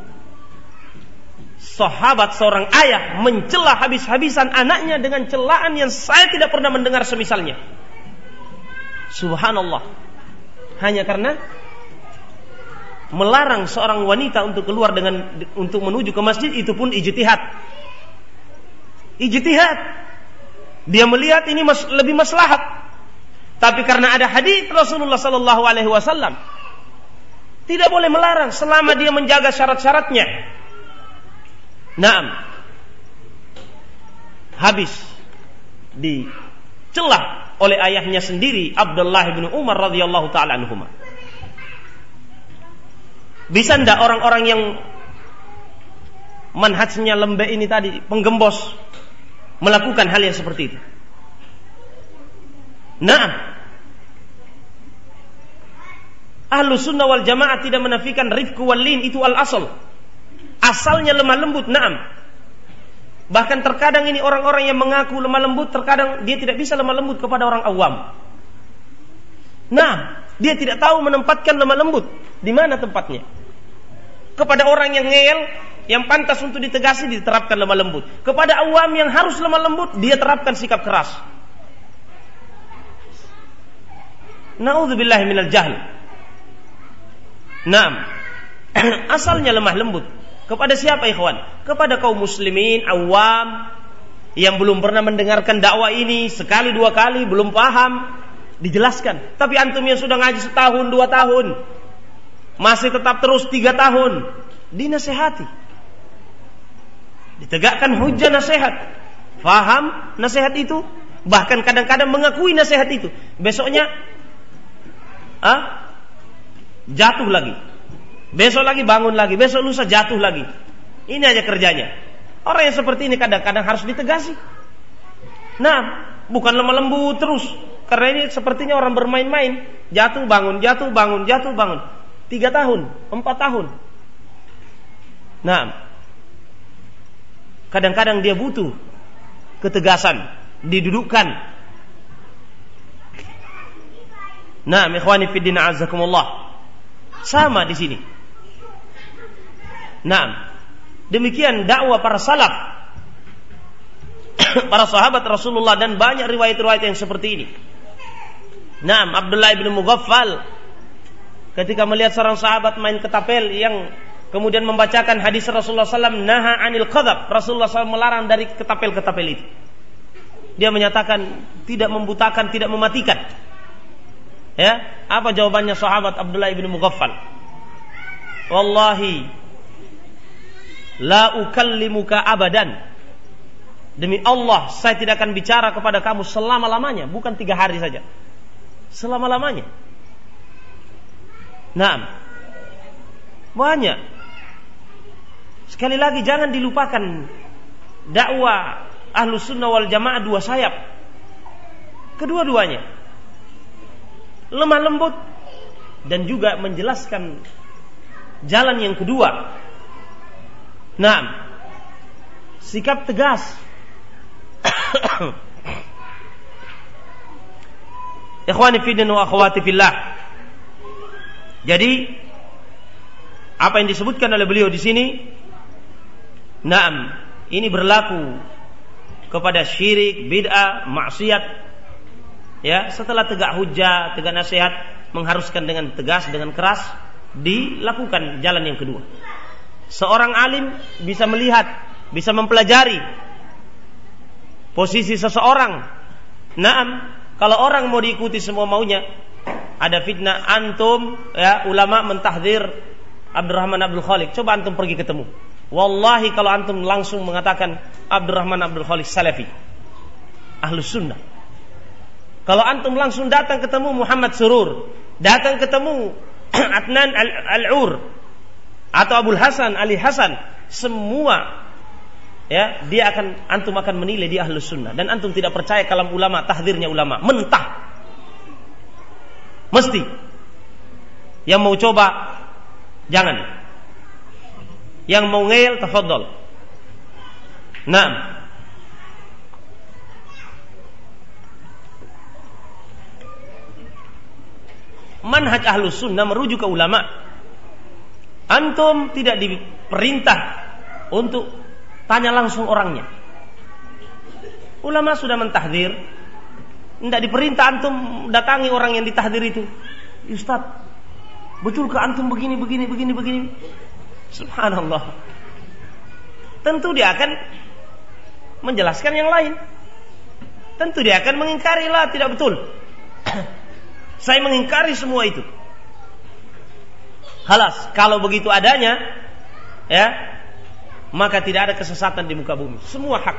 sahabat seorang ayah mencela habis-habisan anaknya dengan celaan yang saya tidak pernah mendengar semisalnya. Subhanallah. Hanya karena melarang seorang wanita untuk keluar dengan untuk menuju ke masjid itu pun ijtihad. Ijtihad. Dia melihat ini mas, lebih maslahat. Tapi karena ada hadis Rasulullah sallallahu alaihi wasallam tidak boleh melarang selama dia menjaga syarat-syaratnya. Naam. Habis dicelah oleh ayahnya sendiri Abdullah bin Umar radhiyallahu taala anhuma. Bisa ndak orang-orang yang manhajnya lembek ini tadi, penggembos melakukan hal yang seperti itu? Nah, Ahlu sunnah wal jamaah tidak menafikan rifku wal lin itu al asal. Asalnya lemah lembut, naam. Bahkan terkadang ini orang-orang yang mengaku lemah lembut, terkadang dia tidak bisa lemah lembut kepada orang awam. Nah, dia tidak tahu menempatkan lemah lembut. Di mana tempatnya? Kepada orang yang ngeyel, yang pantas untuk ditegasi diterapkan lemah lembut. Kepada awam yang harus lemah lembut, dia terapkan sikap keras. Nauzubillah minal jahl. Nah, asalnya lemah lembut. Kepada siapa ikhwan? Kepada kaum muslimin awam yang belum pernah mendengarkan dakwah ini sekali dua kali belum paham dijelaskan. Tapi antum yang sudah ngaji setahun dua tahun masih tetap terus tiga tahun dinasehati. Ditegakkan hujah nasihat. Faham nasihat itu? Bahkan kadang-kadang mengakui nasihat itu. Besoknya ah, jatuh lagi. Besok lagi bangun lagi, besok lusa jatuh lagi. Ini aja kerjanya. Orang yang seperti ini kadang-kadang harus ditegasi. Nah, bukan lemah lembut terus. Karena ini sepertinya orang bermain-main. Jatuh bangun, jatuh bangun, jatuh bangun. Tiga tahun, empat tahun. Nah, kadang-kadang dia butuh ketegasan, didudukkan. Nah, ikhwani fiddin azakumullah. Sama di sini. Nah, demikian dakwah para salaf, para sahabat Rasulullah dan banyak riwayat-riwayat yang seperti ini. Nah, Abdullah bin Mughaffal ketika melihat seorang sahabat main ketapel yang kemudian membacakan hadis Rasulullah SAW naha anil qadab Rasulullah SAW melarang dari ketapel-ketapel itu. Dia menyatakan tidak membutakan tidak mematikan. Ya apa jawabannya sahabat Abdullah bin Mughaffal? Wallahi La ukallimuka abadan. Demi Allah, saya tidak akan bicara kepada kamu selama-lamanya, bukan tiga hari saja. Selama-lamanya. Nah, banyak. Sekali lagi jangan dilupakan dakwah ahlu sunnah wal jamaah dua sayap. Kedua-duanya. Lemah lembut dan juga menjelaskan jalan yang kedua Nah, sikap tegas. Ikhwani fi wa akhwati fillah. Jadi apa yang disebutkan oleh beliau di sini? Naam, ini berlaku kepada syirik, bid'ah, maksiat. Ya, setelah tegak hujah, tegak nasihat, mengharuskan dengan tegas, dengan keras, dilakukan jalan yang kedua. Seorang alim bisa melihat, bisa mempelajari posisi seseorang. Naam, kalau orang mau diikuti semua maunya, ada fitnah antum ya ulama mentahdir Abdurrahman Abdul Khalik. Coba antum pergi ketemu. Wallahi kalau antum langsung mengatakan Abdurrahman Abdul Khalik Salafi. Ahlus sunnah. Kalau antum langsung datang ketemu Muhammad Surur, datang ketemu Adnan Al-Ur atau Abdul Hasan Ali Hasan, semua ya dia akan antum akan menilai dia ahlus sunnah dan antum tidak percaya kalam ulama tahdirnya ulama mentah Mesti. Yang mau coba jangan. Yang mau ngeyel tafadhol. Nah. Manhaj ahlus sunnah merujuk ke ulama. Antum tidak diperintah untuk tanya langsung orangnya. Ulama sudah mentahdir, tidak diperintah antum datangi orang yang ditahdir itu. Ustaz, betul ke antum begini, begini, begini, begini? Subhanallah. Tentu dia akan menjelaskan yang lain. Tentu dia akan mengingkari lah, tidak betul. Saya mengingkari semua itu. Halas, kalau begitu adanya, ya, maka tidak ada kesesatan di muka bumi. Semua hak.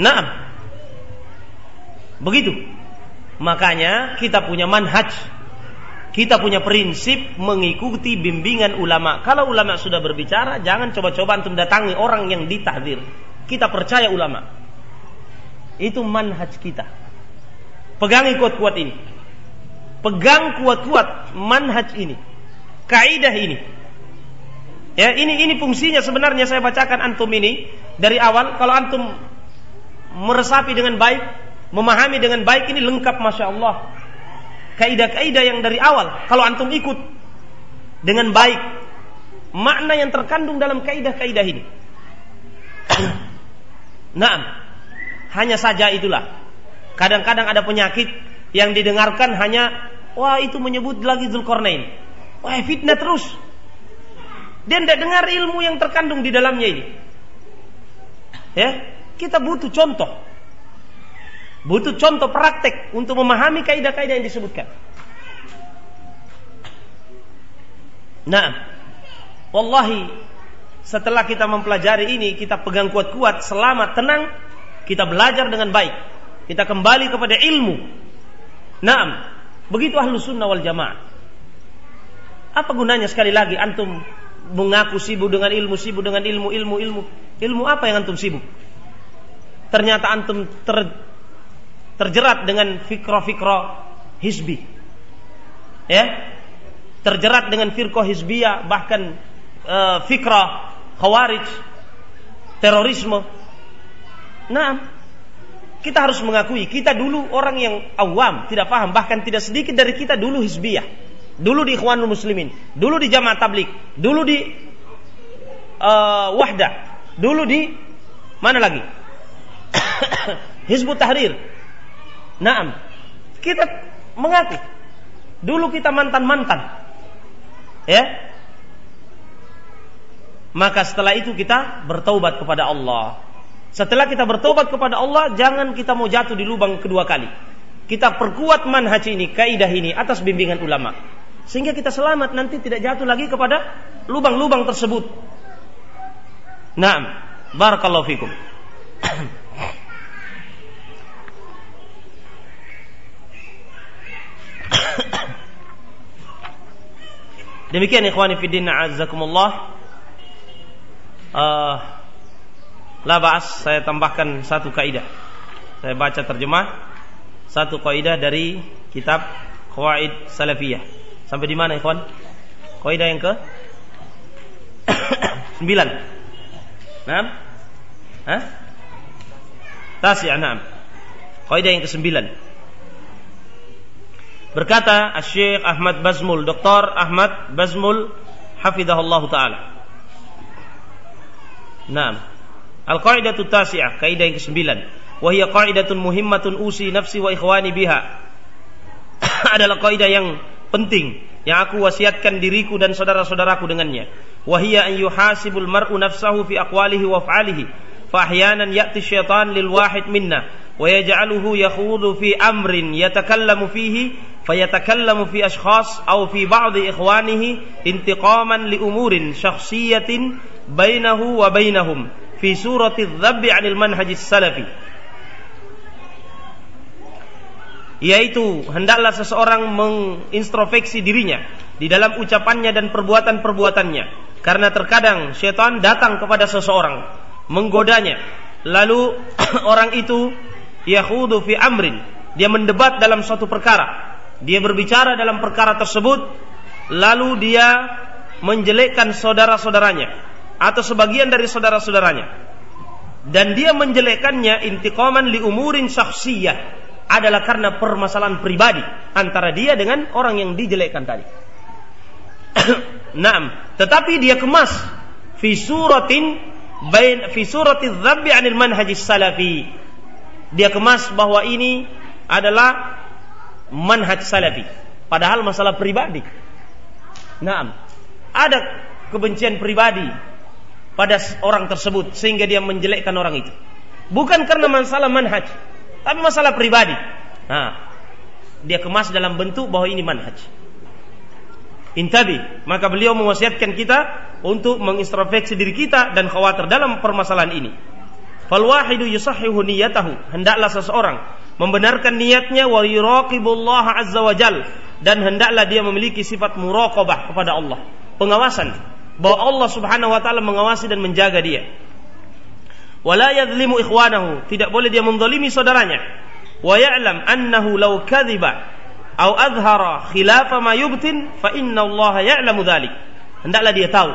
Nah, Begitu. Makanya kita punya manhaj. Kita punya prinsip mengikuti bimbingan ulama. Kalau ulama sudah berbicara, jangan coba-coba untuk datangi orang yang ditahdir. Kita percaya ulama. Itu manhaj kita. Pegangi kuat-kuat ini. Pegang kuat-kuat manhaj ini. Kaidah ini. Ya, ini ini fungsinya sebenarnya saya bacakan antum ini dari awal kalau antum meresapi dengan baik memahami dengan baik ini lengkap masya Allah. Kaidah-kaidah yang dari awal kalau antum ikut dengan baik makna yang terkandung dalam kaidah-kaidah ini. nah, hanya saja itulah. Kadang-kadang ada penyakit yang didengarkan hanya wah itu menyebut lagi Zulkarnain. Wah fitnah terus. Dia tidak dengar ilmu yang terkandung di dalamnya ini. Ya, kita butuh contoh. Butuh contoh praktek untuk memahami kaidah-kaidah yang disebutkan. Nah, wallahi setelah kita mempelajari ini, kita pegang kuat-kuat, selamat, tenang, kita belajar dengan baik. Kita kembali kepada ilmu. Nah, begitu ahlu sunnah wal jamaah. Apa gunanya sekali lagi antum mengaku sibuk dengan ilmu, sibuk dengan ilmu, ilmu, ilmu. Ilmu apa yang antum sibuk? Ternyata antum ter, terjerat dengan fikro-fikro hizbi. Ya. Terjerat dengan firqah hizbiyah bahkan uh, fikra khawarij terorisme. Nah, kita harus mengakui kita dulu orang yang awam, tidak paham, bahkan tidak sedikit dari kita dulu hizbiyah. Dulu di Ikhwanul Muslimin, dulu di Jamaah Tablik, dulu di uh, Wahdah, dulu di mana lagi? Hizbut Tahrir, Naam. Kita mengaku. Dulu kita mantan-mantan. Ya. Maka setelah itu kita bertaubat kepada Allah. Setelah kita bertobat kepada Allah, jangan kita mau jatuh di lubang kedua kali. Kita perkuat manhaj ini, kaidah ini atas bimbingan ulama. Sehingga kita selamat nanti tidak jatuh lagi kepada lubang-lubang tersebut. Naam. Barakallahu fikum. Demikian ikhwani fiddin azzakumullah. Uh, labas saya tambahkan satu kaidah. Saya baca terjemah satu kaidah dari kitab Qawaid Salafiyah. Sampai di mana ikhwan? Kaidah yang ke 9. Naam? Hah? Tasi' naam. Kaidah yang ke-9. Berkata Syekh Ahmad Bazmul, Dr. Ahmad Bazmul hafizahullah taala. Nah, Al-qaidatu tasi'ah, kaidah yang kesembilan. Wahia qaidatun muhimmatun usi nafsi wa ikhwani biha. Adalah kaidah yang penting yang aku wasiatkan diriku dan saudara-saudaraku dengannya. Wahia an yuhasibul mar'u nafsahu fi aqwalihi wa af'alihi. Fa ahyanan ya'ti syaitan lil wahid minna wa yaj'aluhu yakhudu fi amrin yatakallamu fihi fayatakallamu fi ashkhas aw fi ba'd ikhwanihi intiqaman li umurin syakhsiyatin bainahu wa bainahum fi surati dzabbi 'anil manhajis salafi yaitu hendaklah seseorang mengintrospeksi dirinya di dalam ucapannya dan perbuatan-perbuatannya. Karena terkadang syaitan datang kepada seseorang menggodanya. Lalu orang itu yahudu fi amrin. Dia mendebat dalam suatu perkara. Dia berbicara dalam perkara tersebut. Lalu dia menjelekkan saudara-saudaranya atau sebagian dari saudara-saudaranya dan dia menjelekkannya intiqaman li umurin syakhsiyah adalah karena permasalahan pribadi antara dia dengan orang yang dijelekkan tadi. Naam, tetapi dia kemas fi suratin bain fi surati dzabbi 'anil manhajis salafi. Dia kemas bahwa ini adalah manhaj salafi. Padahal masalah pribadi. Naam. Ada kebencian pribadi pada orang tersebut sehingga dia menjelekkan orang itu. Bukan karena masalah manhaj, tapi masalah pribadi. Nah, dia kemas dalam bentuk bahwa ini manhaj. Intabi, maka beliau mewasiatkan kita untuk mengintrospeksi diri kita dan khawatir dalam permasalahan ini. Fal wahidu yusahhihu niyatahu. Hendaklah seseorang membenarkan niatnya wa yuraqibullah azza wa jal dan hendaklah dia memiliki sifat muraqabah kepada Allah, pengawasan bahwa Allah Subhanahu wa taala mengawasi dan menjaga dia. Wala yadhlimu ikhwanahu. Tidak boleh dia mendolimi saudaranya. Wa ya'lam annahu law kadhiba au adhara khilafa ma yubtin fa inna Allah ya'lamu dhalik. Hendaklah dia tahu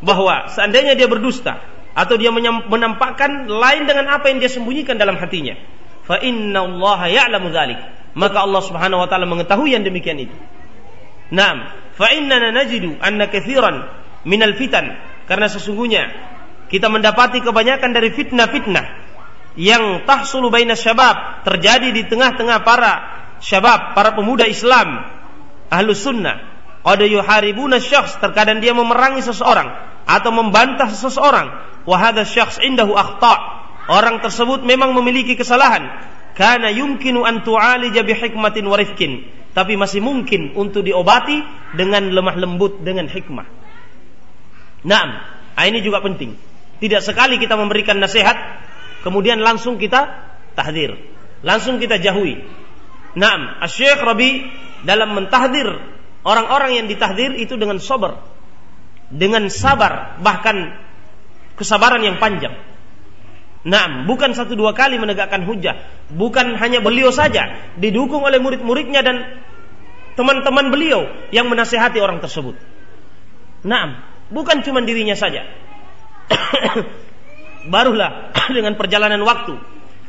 bahwa seandainya dia berdusta atau dia menampakkan lain dengan apa yang dia sembunyikan dalam hatinya fa inna Allah ya'lamu dhalik. Maka Allah Subhanahu wa taala mengetahui yang demikian itu. Naam. Fa innana najidu anna katsiran minal fitan karena sesungguhnya kita mendapati kebanyakan dari fitnah-fitnah yang tahsulu baina syabab terjadi di tengah-tengah para syabab, para pemuda Islam, ahlu sunnah. Qad yuharibuna syakhs, terkadang dia memerangi seseorang atau membantah seseorang. Wa hadha syakhs indahu akhta. Orang tersebut memang memiliki kesalahan. Karena yumkinu an tu'alija bihikmatin wa rifkin. Tapi masih mungkin untuk diobati dengan lemah lembut, dengan hikmah. Naam, ah, ini juga penting. Tidak sekali kita memberikan nasihat, kemudian langsung kita tahdir. Langsung kita jauhi. Naam, Syekh Rabi dalam mentahdir orang-orang yang ditahdir itu dengan sabar. Dengan sabar, bahkan kesabaran yang panjang. Naam, bukan satu dua kali menegakkan hujah. Bukan hanya beliau saja, didukung oleh murid-muridnya dan teman-teman beliau yang menasehati orang tersebut. Naam, bukan cuma dirinya saja. Barulah dengan perjalanan waktu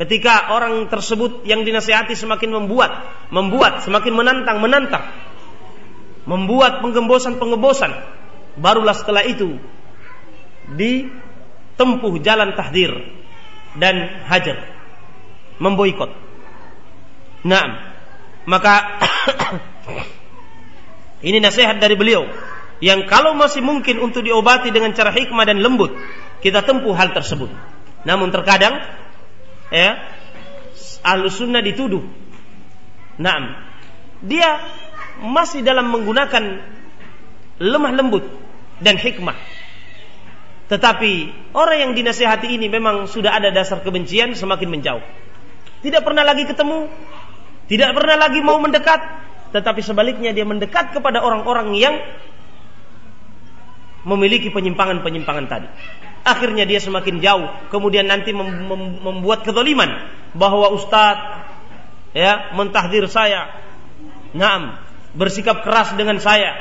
ketika orang tersebut yang dinasihati semakin membuat, membuat, semakin menantang, menantang, membuat penggembosan-penggembosan, barulah setelah itu ditempuh jalan tahdir dan hajar, memboikot. Nah, maka ini nasihat dari beliau yang kalau masih mungkin untuk diobati dengan cara hikmah dan lembut, kita tempuh hal tersebut. Namun terkadang ya ahlu sunnah dituduh. Naam, dia masih dalam menggunakan lemah lembut dan hikmah. Tetapi orang yang dinasehati ini memang sudah ada dasar kebencian semakin menjauh. Tidak pernah lagi ketemu, tidak pernah lagi mau mendekat, tetapi sebaliknya dia mendekat kepada orang-orang yang memiliki penyimpangan-penyimpangan tadi. Akhirnya dia semakin jauh, kemudian nanti mem mem membuat kezaliman bahwa ustadz ya mentahdir saya, naam bersikap keras dengan saya.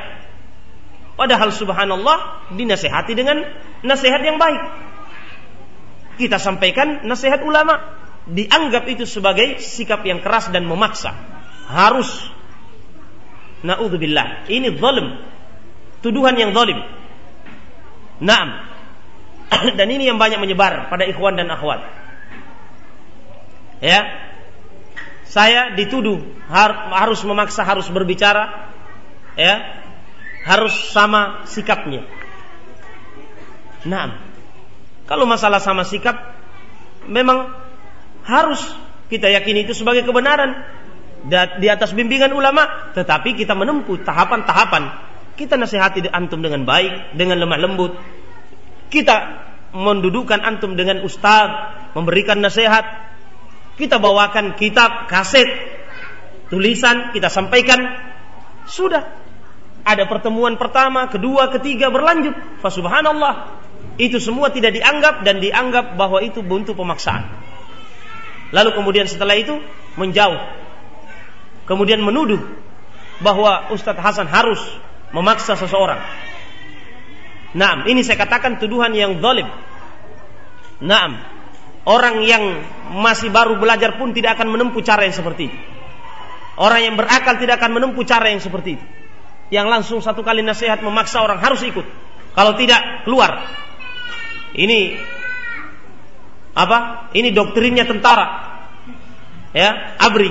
Padahal subhanallah dinasehati dengan nasihat yang baik. Kita sampaikan nasihat ulama, dianggap itu sebagai sikap yang keras dan memaksa. Harus Naudzubillah. Ini zalim. Tuduhan yang zalim. Naam. dan ini yang banyak menyebar pada ikhwan dan akhwat. Ya. Saya dituduh harus memaksa harus berbicara ya. Harus sama sikapnya. Nah, kalau masalah sama sikap memang harus kita yakini itu sebagai kebenaran di atas bimbingan ulama, tetapi kita menempuh tahapan-tahapan. Kita nasihati antum dengan baik, dengan lemah lembut. Kita mendudukan antum dengan ustaz, memberikan nasihat. Kita bawakan kitab, kaset, tulisan, kita sampaikan. Sudah. Ada pertemuan pertama, kedua, ketiga berlanjut. Fasubhanallah. Itu semua tidak dianggap dan dianggap bahwa itu bentuk pemaksaan. Lalu kemudian setelah itu menjauh kemudian menuduh bahwa Ustadz Hasan harus memaksa seseorang. Nah, ini saya katakan tuduhan yang zalim. Nah, orang yang masih baru belajar pun tidak akan menempuh cara yang seperti itu. Orang yang berakal tidak akan menempuh cara yang seperti itu. Yang langsung satu kali nasihat memaksa orang harus ikut. Kalau tidak, keluar. Ini apa? Ini doktrinnya tentara. Ya, ABRI.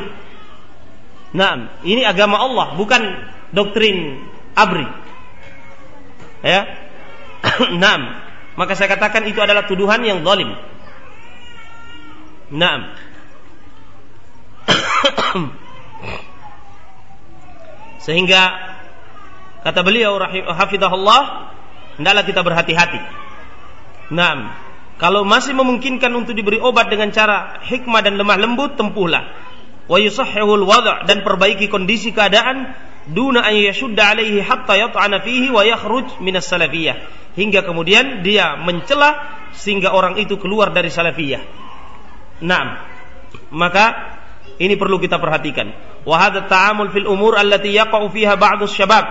Nah, ini agama Allah, bukan doktrin abri. Ya. nah, maka saya katakan itu adalah tuduhan yang zalim. Nah. Sehingga kata beliau hafizahullah, hendaklah kita berhati-hati. Nah, kalau masih memungkinkan untuk diberi obat dengan cara hikmah dan lemah lembut, tempuhlah wa yusahhihul wada' dan perbaiki kondisi keadaan duna an yashudda alaihi hatta yat'ana fihi wa yakhruj minas salafiyah hingga kemudian dia mencela sehingga orang itu keluar dari salafiyah. Naam. Maka ini perlu kita perhatikan. Wa hadha ta'amul fil umur allati yaqa'u fiha ba'du syabab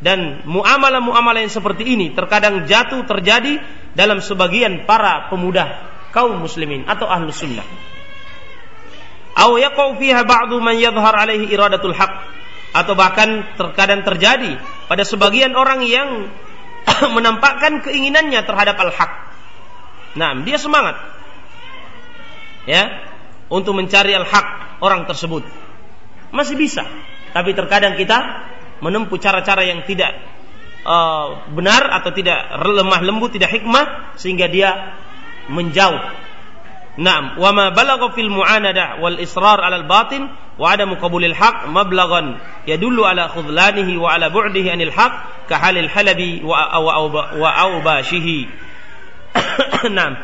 dan muamalah-muamalah yang seperti ini terkadang jatuh terjadi dalam sebagian para pemuda kaum muslimin atau ahlu sunnah Aw yaqau fiha ba'du man yadhhar alaihi iradatul haq atau bahkan terkadang terjadi pada sebagian orang yang menampakkan keinginannya terhadap al-haq. Nah, dia semangat ya untuk mencari al-haq orang tersebut. Masih bisa, tapi terkadang kita menempuh cara-cara yang tidak uh, benar atau tidak lemah lembut, tidak hikmah sehingga dia menjauh Naam, wa ma balagha fil mu'anada wal israr 'ala al batin wa adamu qabulil haq mablaghan yadullu ala khudlanihi wa ala bu'dihi anil haq ka halil halabi wa wa awbashihi. Naam.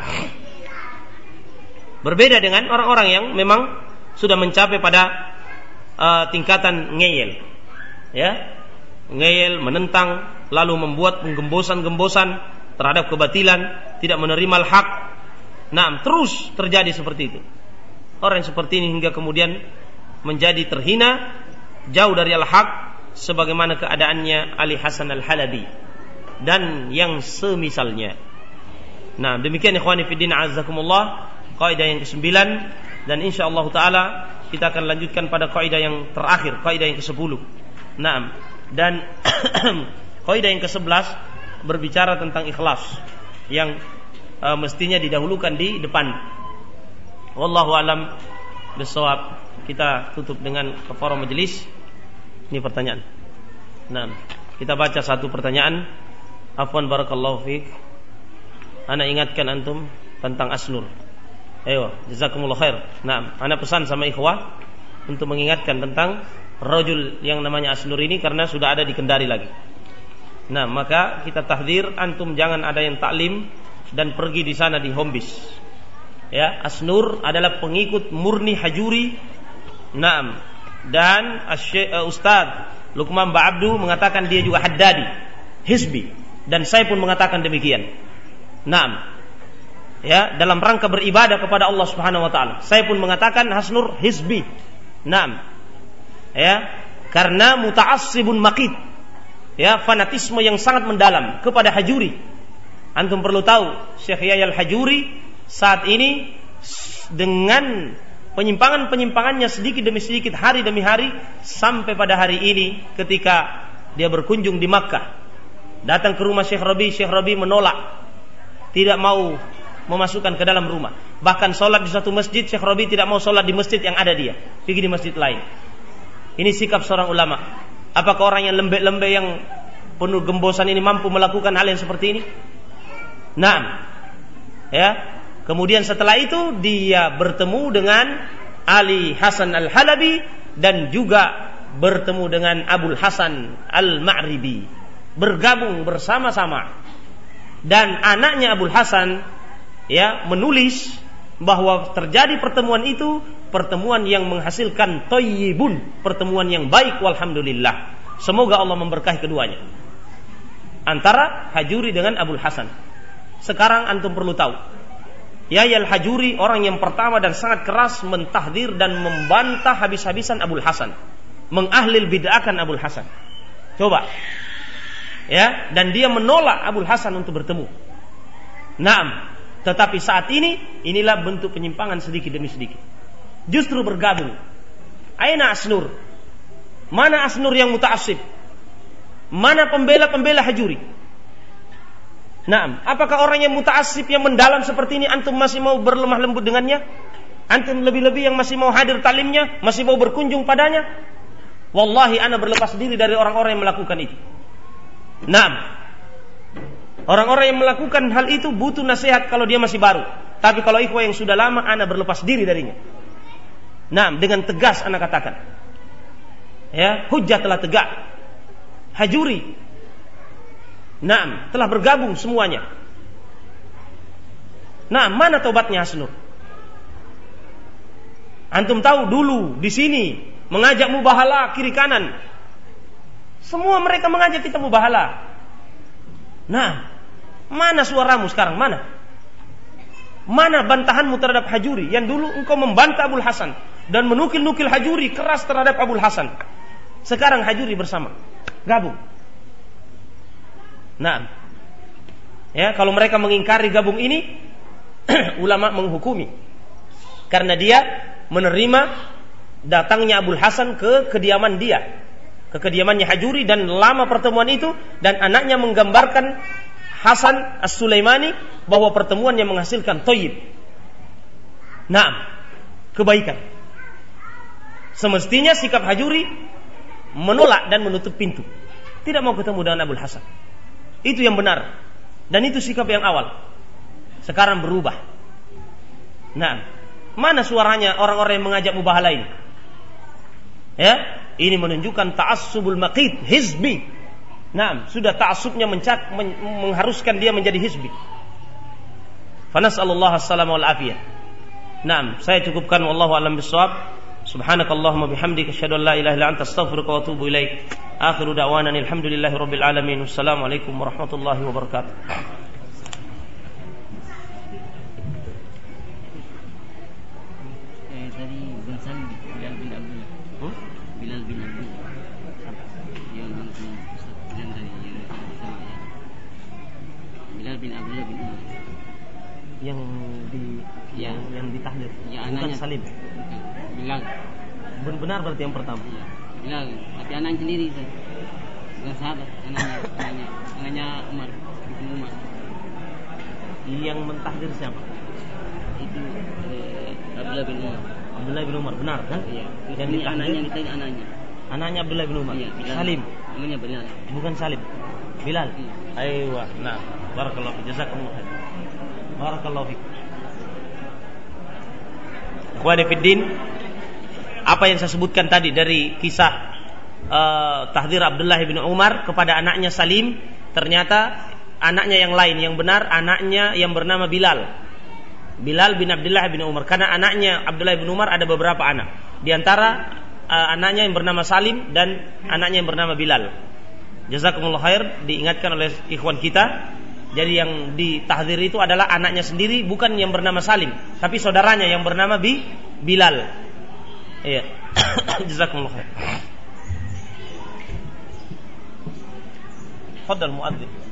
Berbeda dengan orang-orang yang memang sudah mencapai pada uh, tingkatan ngeyel. Ya. Ngeyel, menentang, lalu membuat penggembosan-gembosan terhadap kebatilan, tidak menerima al-haq, Nah, terus terjadi seperti itu. Orang seperti ini hingga kemudian menjadi terhina jauh dari al-haq sebagaimana keadaannya Ali Hasan Al-Halabi dan yang semisalnya. Nah, demikian ikhwani fiddin azzakumullah kaidah yang ke-9 dan insyaallah taala kita akan lanjutkan pada kaidah yang terakhir, kaidah yang ke-10. Nah, dan kaidah yang ke-11 berbicara tentang ikhlas yang e, mestinya didahulukan di depan. Wallahu alam bisawab. Kita tutup dengan kafara majelis. Ini pertanyaan. Nah, kita baca satu pertanyaan. Afwan barakallahu fiik. Ana ingatkan antum tentang asnur. Ayo, jazakumullah khair. Nah, ana pesan sama ikhwah untuk mengingatkan tentang rajul yang namanya asnur ini karena sudah ada di Kendari lagi. Nah, maka kita tahdir antum jangan ada yang taklim dan pergi di sana di Hombis. Ya, Asnur adalah pengikut murni Hajuri. Naam. Dan uh, Ustaz Lukman Ba'abdu mengatakan dia juga Haddadi, Hizbi. Dan saya pun mengatakan demikian. Naam. Ya, dalam rangka beribadah kepada Allah Subhanahu wa taala. Saya pun mengatakan Hasnur Hizbi. Naam. Ya, karena muta'assibun maqid. Ya, fanatisme yang sangat mendalam kepada Hajuri Antum perlu tahu, Syekh Yahya Al-Hajuri saat ini dengan penyimpangan-penyimpangannya sedikit demi sedikit hari demi hari sampai pada hari ini ketika dia berkunjung di Makkah datang ke rumah Syekh Rabi Syekh Rabi menolak tidak mau memasukkan ke dalam rumah. Bahkan sholat di satu masjid, Syekh Robi tidak mau sholat di masjid yang ada dia, pergi di masjid lain. Ini sikap seorang ulama. Apakah orang yang lembek-lembek yang penuh gembosan ini mampu melakukan hal yang seperti ini? Nah, ya. Kemudian setelah itu dia bertemu dengan Ali Hasan Al Halabi dan juga bertemu dengan Abul Hasan Al Ma'ribi bergabung bersama-sama. Dan anaknya Abul Hasan ya menulis bahwa terjadi pertemuan itu pertemuan yang menghasilkan toyibun pertemuan yang baik walhamdulillah. Semoga Allah memberkahi keduanya. Antara Hajuri dengan Abul Hasan sekarang antum perlu tahu Yahya al-Hajuri orang yang pertama dan sangat keras mentahdir dan membantah habis-habisan Abul Hasan mengahlil bid'ahkan Abul Hasan coba ya dan dia menolak Abul Hasan untuk bertemu Naam tetapi saat ini inilah bentuk penyimpangan sedikit demi sedikit. Justru bergabung. Aina Asnur? Mana Asnur yang muta'assib? Mana pembela-pembela Hajuri? Nah, apakah orang yang muta'assib yang mendalam seperti ini antum masih mau berlemah lembut dengannya? Antum lebih-lebih yang masih mau hadir talimnya, masih mau berkunjung padanya? Wallahi ana berlepas diri dari orang-orang yang melakukan itu. Nah, Orang-orang yang melakukan hal itu butuh nasihat kalau dia masih baru. Tapi kalau ikhwah yang sudah lama, anak berlepas diri darinya. Nah, dengan tegas anak katakan. Ya, hujah telah tegak. Hajuri. Nah, telah bergabung semuanya. Nah, mana tobatnya Hasnur? Antum tahu dulu di sini mengajak mubahala kiri kanan. Semua mereka mengajak kita mubahala. Nah, Mana suaramu sekarang? Mana? Mana bantahanmu terhadap Hajuri yang dulu engkau membantah Abul Hasan dan menukil-nukil Hajuri keras terhadap Abul Hasan. Sekarang Hajuri bersama, gabung. Nah, ya kalau mereka mengingkari gabung ini, ulama menghukumi karena dia menerima datangnya Abul Hasan ke kediaman dia, ke kediamannya Hajuri dan lama pertemuan itu dan anaknya menggambarkan Hasan As-Sulaimani bahwa pertemuan yang menghasilkan toyib. Nah, kebaikan. Semestinya sikap Hajuri menolak dan menutup pintu. Tidak mau ketemu dengan Abdul Hasan. Itu yang benar. Dan itu sikap yang awal. Sekarang berubah. Nah, mana suaranya orang-orang yang mengajak mubahala ini? Ya, ini menunjukkan ta'assubul maqid, hizbi, Nah, sudah ta'assubnya mencak, men, mengharuskan dia menjadi hizbi. Fanas'alullah assalamu afiyah. Nah, saya cukupkan wallahu alam bisawab. Subhanakallahumma bihamdika asyhadu an la ilaha illa anta astaghfiruka wa atubu ilaik. Akhiru da'wana alhamdulillahi rabbil alamin. Wassalamualaikum warahmatullahi wabarakatuh. yang di ya. yang, yang ditahdir ya, bukan anaknya, Salim. Bilang. Benar berarti yang pertama. Ya, bilang tapi anaknya sendiri saya bukan sahabat anaknya anaknya anaknya Umar itu Umar. Yang mentahdir siapa? Itu eh, Abdullah bin Umar. Abdullah bin Umar benar kan? Iya. Yang ditahdir anaknya ditahdir anaknya. Anaknya Abdullah bin Umar? Iya, Bilal. Salim? Namanya Bilal. Bukan Salim. Bilal? Iya. Aywa, nah, barakallahu jazakumullah khair. Barakallahu fiik. Ikhwani fiddin, apa yang saya sebutkan tadi dari kisah uh, tahdir Abdullah bin Umar kepada anaknya Salim, ternyata anaknya yang lain yang benar anaknya yang bernama Bilal. Bilal bin Abdullah bin Umar karena anaknya Abdullah bin Umar ada beberapa anak. Di antara uh, anaknya yang bernama Salim dan anaknya yang bernama Bilal. Jazakumullah khair diingatkan oleh ikhwan kita jadi yang ditahdir itu adalah anaknya sendiri bukan yang bernama Salim, tapi saudaranya yang bernama Bi Bilal. Iya. Jazakumullah khair. Fadal muadzin.